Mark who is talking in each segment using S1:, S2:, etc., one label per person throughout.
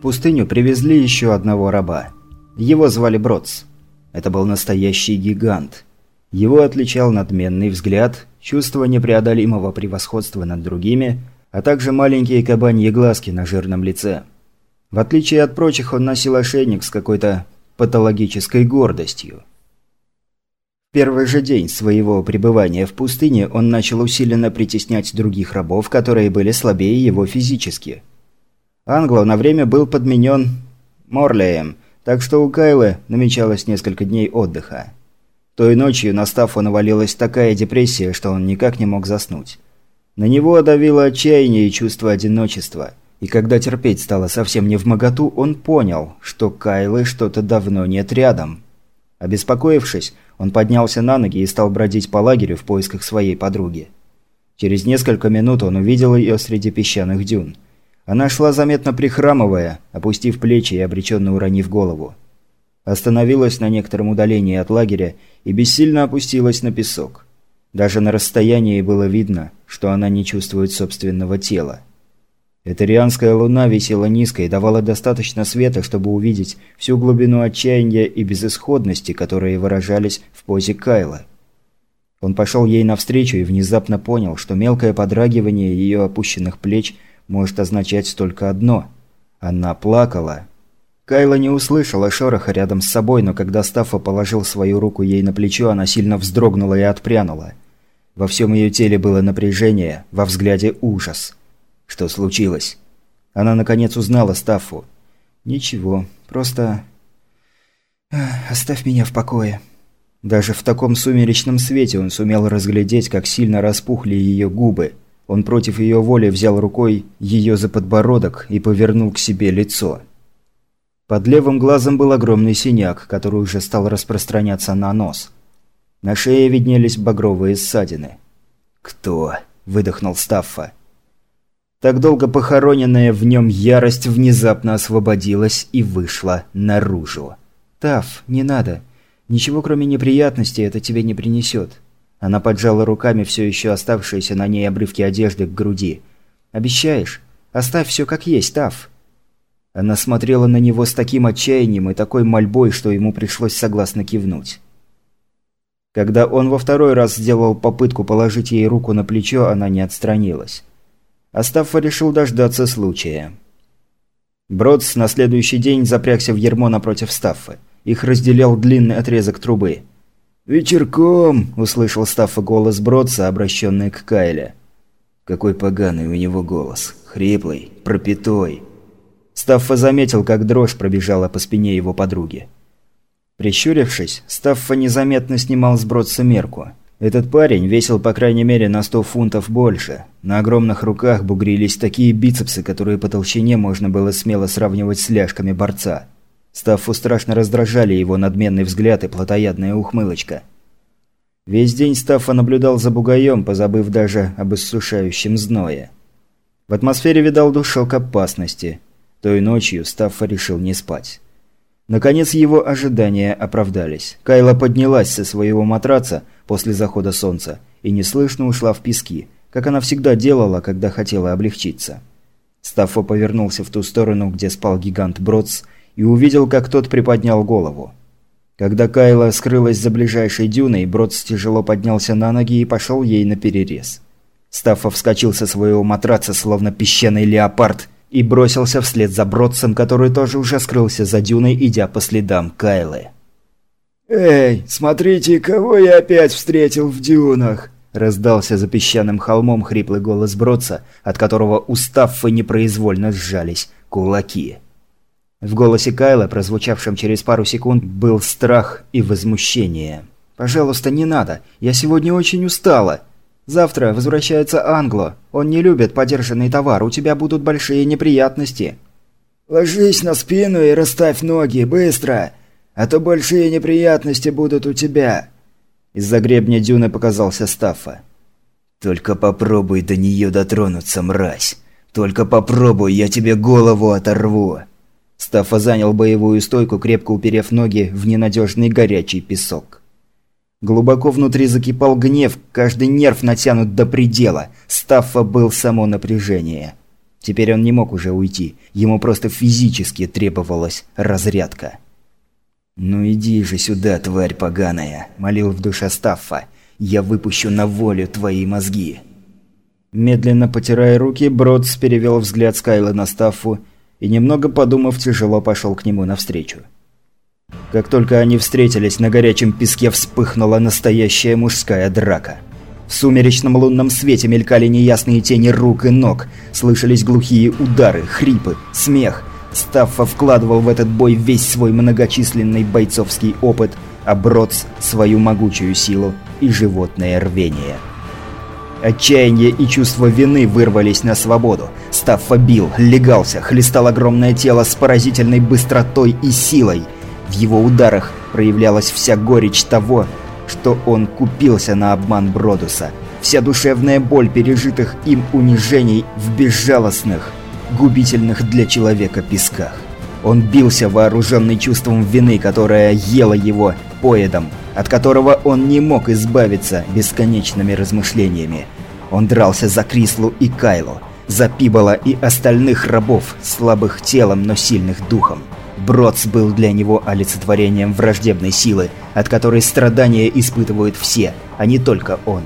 S1: В пустыню привезли еще одного раба. Его звали Бродс. Это был настоящий гигант. Его отличал надменный взгляд, чувство непреодолимого превосходства над другими, а также маленькие кабаньи глазки на жирном лице. В отличие от прочих, он носил ошейник с какой-то патологической гордостью. В первый же день своего пребывания в пустыне он начал усиленно притеснять других рабов, которые были слабее его физически. Англо на время был подменен Морлеем, так что у Кайлы намечалось несколько дней отдыха. Той ночью на Стаффу навалилась такая депрессия, что он никак не мог заснуть. На него давило отчаяние и чувство одиночества. И когда терпеть стало совсем не в моготу, он понял, что Кайлы что-то давно нет рядом. Обеспокоившись, он поднялся на ноги и стал бродить по лагерю в поисках своей подруги. Через несколько минут он увидел ее среди песчаных дюн. Она шла заметно прихрамывая, опустив плечи и обреченно уронив голову. Остановилась на некотором удалении от лагеря и бессильно опустилась на песок. Даже на расстоянии было видно, что она не чувствует собственного тела. Этерианская луна висела низко и давала достаточно света, чтобы увидеть всю глубину отчаяния и безысходности, которые выражались в позе Кайла. Он пошел ей навстречу и внезапно понял, что мелкое подрагивание ее опущенных плеч может означать только одно – она плакала. Кайла не услышала шороха рядом с собой, но когда Стаффа положил свою руку ей на плечо, она сильно вздрогнула и отпрянула. Во всем ее теле было напряжение, во взгляде ужас – что случилось? Она наконец узнала Стаффу. Ничего, просто... Оставь меня в покое. Даже в таком сумеречном свете он сумел разглядеть, как сильно распухли ее губы. Он против ее воли взял рукой ее за подбородок и повернул к себе лицо. Под левым глазом был огромный синяк, который уже стал распространяться на нос. На шее виднелись багровые ссадины. «Кто?» – выдохнул Стаффа. Так долго похороненная в нем ярость внезапно освободилась и вышла наружу. «Тав, не надо. Ничего кроме неприятностей это тебе не принесет». Она поджала руками все еще оставшиеся на ней обрывки одежды к груди. «Обещаешь? Оставь все как есть, Тав». Она смотрела на него с таким отчаянием и такой мольбой, что ему пришлось согласно кивнуть. Когда он во второй раз сделал попытку положить ей руку на плечо, она не отстранилась. Астаффа решил дождаться случая. Бродс на следующий день запрягся в ермо напротив Стаффы. Их разделял длинный отрезок трубы. «Вечерком!» – услышал Стаффа голос Бродса, обращенный к Кайле. Какой поганый у него голос. Хриплый, пропитой. Стаффа заметил, как дрожь пробежала по спине его подруги. Прищурившись, Стаффа незаметно снимал с Бродса мерку. Этот парень весил по крайней мере на 100 фунтов больше. На огромных руках бугрились такие бицепсы, которые по толщине можно было смело сравнивать с ляжками борца. Стаффу страшно раздражали его надменный взгляд и плотоядная ухмылочка. Весь день Стаффа наблюдал за бугаем, позабыв даже об иссушающем зное. В атмосфере видал душок опасности. Той ночью Стаффа решил не спать. Наконец его ожидания оправдались. Кайла поднялась со своего матраца после захода солнца и неслышно ушла в пески, как она всегда делала, когда хотела облегчиться. Стаффо повернулся в ту сторону, где спал гигант Бродс, и увидел, как тот приподнял голову. Когда Кайла скрылась за ближайшей дюной, Бродс тяжело поднялся на ноги и пошел ей на перерез. Стаффо вскочил со своего матраца, словно песчаный леопард – и бросился вслед за Бродсом, который тоже уже скрылся за дюной, идя по следам Кайлы. «Эй, смотрите, кого я опять встретил в дюнах!» Раздался за песчаным холмом хриплый голос Бродса, от которого у Стаффы непроизвольно сжались кулаки. В голосе Кайла, прозвучавшем через пару секунд, был страх и возмущение. «Пожалуйста, не надо. Я сегодня очень устала. Завтра возвращается Англо. Он не любит подержанный товар. У тебя будут большие неприятности». «Ложись на спину и расставь ноги, быстро! А то большие неприятности будут у тебя!» Из-за гребня дюны показался Стаффа. «Только попробуй до нее дотронуться, мразь! Только попробуй, я тебе голову оторву!» Стаффа занял боевую стойку, крепко уперев ноги в ненадежный горячий песок. Глубоко внутри закипал гнев, каждый нерв натянут до предела. Стаффа был само напряжение. Теперь он не мог уже уйти, ему просто физически требовалась разрядка. «Ну иди же сюда, тварь поганая», – молил в душе Стаффа. «Я выпущу на волю твои мозги». Медленно потирая руки, Бродс перевел взгляд Скайла на Стаффу и, немного подумав, тяжело пошел к нему навстречу. Как только они встретились, на горячем песке вспыхнула настоящая мужская драка. В сумеречном лунном свете мелькали неясные тени рук и ног, слышались глухие удары, хрипы, смех. Стаффа вкладывал в этот бой весь свой многочисленный бойцовский опыт, а Бродс – свою могучую силу и животное рвение. Отчаяние и чувство вины вырвались на свободу. Стаффа бил, легался, хлестал огромное тело с поразительной быстротой и силой. В его ударах проявлялась вся горечь того, что он купился на обман Бродуса. Вся душевная боль пережитых им унижений в безжалостных, губительных для человека песках. Он бился вооруженный чувством вины, которое ело его поедом, от которого он не мог избавиться бесконечными размышлениями. Он дрался за Крислу и Кайлу, за Пибола и остальных рабов, слабых телом, но сильных духом. Бродс был для него олицетворением враждебной силы, от которой страдания испытывают все, а не только он.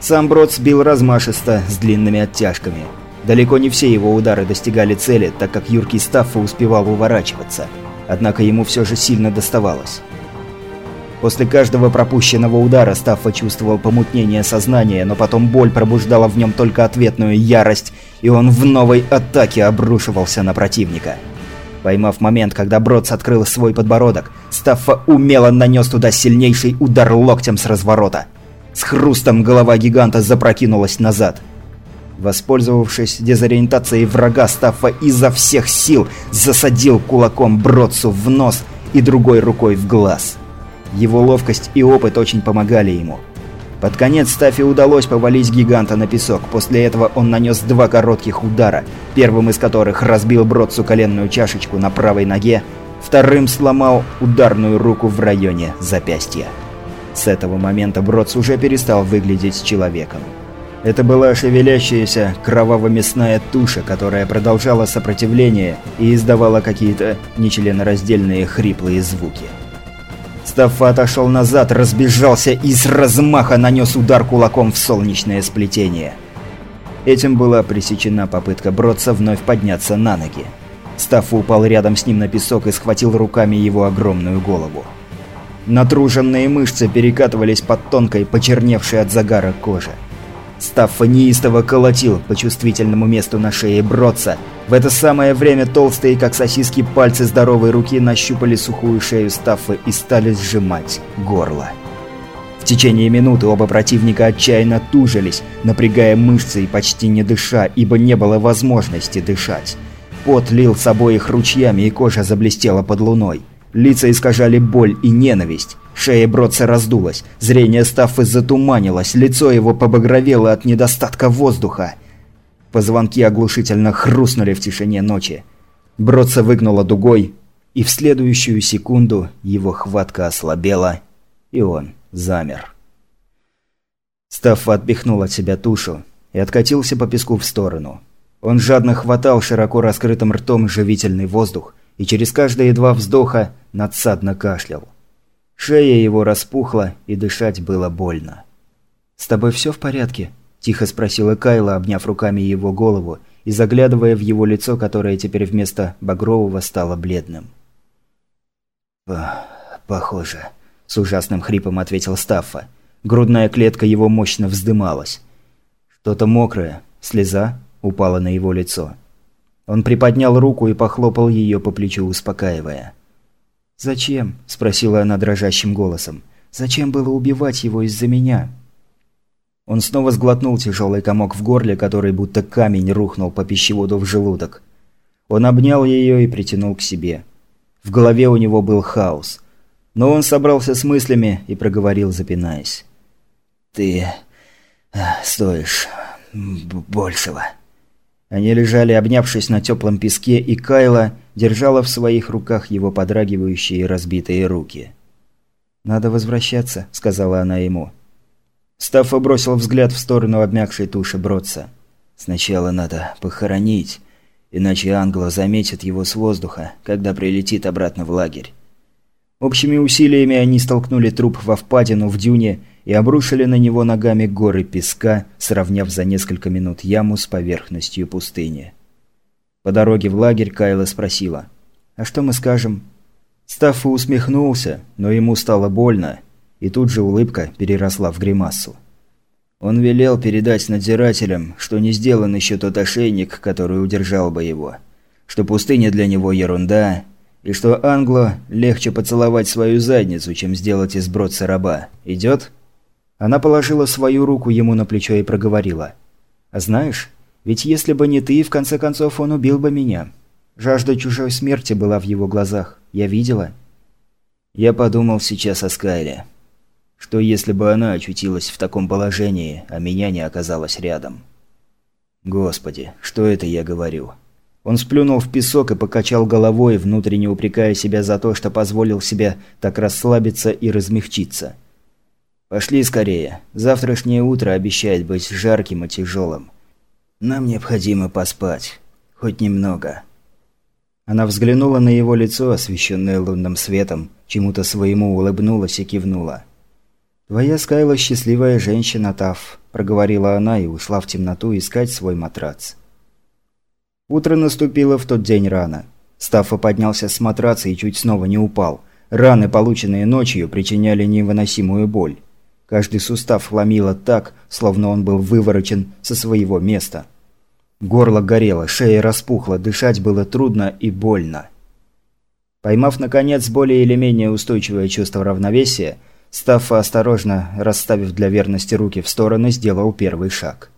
S1: Сам Бродс бил размашисто, с длинными оттяжками. Далеко не все его удары достигали цели, так как юркий Стаффа успевал уворачиваться. Однако ему все же сильно доставалось. После каждого пропущенного удара Стаффа чувствовал помутнение сознания, но потом боль пробуждала в нем только ответную ярость, и он в новой атаке обрушивался на противника. Поймав момент, когда Бродс открыл свой подбородок, Стаффа умело нанес туда сильнейший удар локтем с разворота. С хрустом голова гиганта запрокинулась назад. Воспользовавшись дезориентацией врага, Стаффа изо всех сил засадил кулаком Бродсу в нос и другой рукой в глаз. Его ловкость и опыт очень помогали ему. Под конец Стафи удалось повалить гиганта на песок. После этого он нанес два коротких удара, первым из которых разбил Бродсу коленную чашечку на правой ноге, вторым сломал ударную руку в районе запястья. С этого момента Бродс уже перестал выглядеть человеком. Это была шевелящаяся кроваво-мясная туша, которая продолжала сопротивление и издавала какие-то нечленораздельные хриплые звуки. Стаффа отошел назад, разбежался и с размаха нанес удар кулаком в солнечное сплетение. Этим была пресечена попытка Бродса вновь подняться на ноги. Стаффа упал рядом с ним на песок и схватил руками его огромную голову. Натруженные мышцы перекатывались под тонкой, почерневшей от загара кожи. Стаффа неистово колотил по чувствительному месту на шее Бродса. В это самое время толстые, как сосиски, пальцы здоровой руки нащупали сухую шею Стаффа и стали сжимать горло. В течение минуты оба противника отчаянно тужились, напрягая мышцы и почти не дыша, ибо не было возможности дышать. Пот лил с обоих ручьями, и кожа заблестела под луной. Лица искажали боль и ненависть. Шея Бродса раздулась, зрение Стаффы затуманилось, лицо его побагровело от недостатка воздуха. Позвонки оглушительно хрустнули в тишине ночи. Бродса выгнула дугой, и в следующую секунду его хватка ослабела, и он замер. Стаффа отпихнул от себя тушу и откатился по песку в сторону. Он жадно хватал широко раскрытым ртом живительный воздух и через каждые два вздоха надсадно кашлял. Шея его распухла, и дышать было больно. «С тобой все в порядке?» – тихо спросила Кайла, обняв руками его голову и заглядывая в его лицо, которое теперь вместо багрового стало бледным. «Похоже», – с ужасным хрипом ответил Стаффа. Грудная клетка его мощно вздымалась. Что-то мокрое, слеза, упала на его лицо. Он приподнял руку и похлопал ее по плечу, успокаивая. «Зачем?» – спросила она дрожащим голосом. «Зачем было убивать его из-за меня?» Он снова сглотнул тяжелый комок в горле, который будто камень рухнул по пищеводу в желудок. Он обнял ее и притянул к себе. В голове у него был хаос. Но он собрался с мыслями и проговорил, запинаясь. «Ты э, стоишь большего». Они лежали, обнявшись на теплом песке, и Кайла держала в своих руках его подрагивающие разбитые руки. «Надо возвращаться», – сказала она ему. Стаффа бросил взгляд в сторону обмякшей туши Бродса. Сначала надо похоронить, иначе Англо заметит его с воздуха, когда прилетит обратно в лагерь. Общими усилиями они столкнули труп во впадину в дюне и обрушили на него ногами горы песка, сравняв за несколько минут яму с поверхностью пустыни. По дороге в лагерь Кайла спросила, «А что мы скажем?» Стаффа усмехнулся, но ему стало больно, и тут же улыбка переросла в гримасу. Он велел передать надзирателям, что не сделан еще тот ошейник, который удержал бы его, что пустыня для него ерунда, и что Англо легче поцеловать свою задницу, чем сделать из бродца раба. Идет? Она положила свою руку ему на плечо и проговорила. «А знаешь, ведь если бы не ты, в конце концов он убил бы меня. Жажда чужой смерти была в его глазах. Я видела». Я подумал сейчас о Скайле. Что если бы она очутилась в таком положении, а меня не оказалось рядом? Господи, что это я говорю? Он сплюнул в песок и покачал головой, внутренне упрекая себя за то, что позволил себе так расслабиться и размягчиться. «Пошли скорее. Завтрашнее утро обещает быть жарким и тяжелым. Нам необходимо поспать. Хоть немного». Она взглянула на его лицо, освещенное лунным светом, чему-то своему улыбнулась и кивнула. «Твоя Скайла счастливая женщина, Тав», – проговорила она и ушла в темноту искать свой матрац. Утро наступило в тот день рано. Стаффа поднялся с матраца и чуть снова не упал. Раны, полученные ночью, причиняли невыносимую боль. Каждый сустав ломило так, словно он был выворочен со своего места. Горло горело, шея распухла, дышать было трудно и больно. Поймав, наконец, более или менее устойчивое чувство равновесия, Стаффа, осторожно расставив для верности руки в стороны, сделал первый шаг.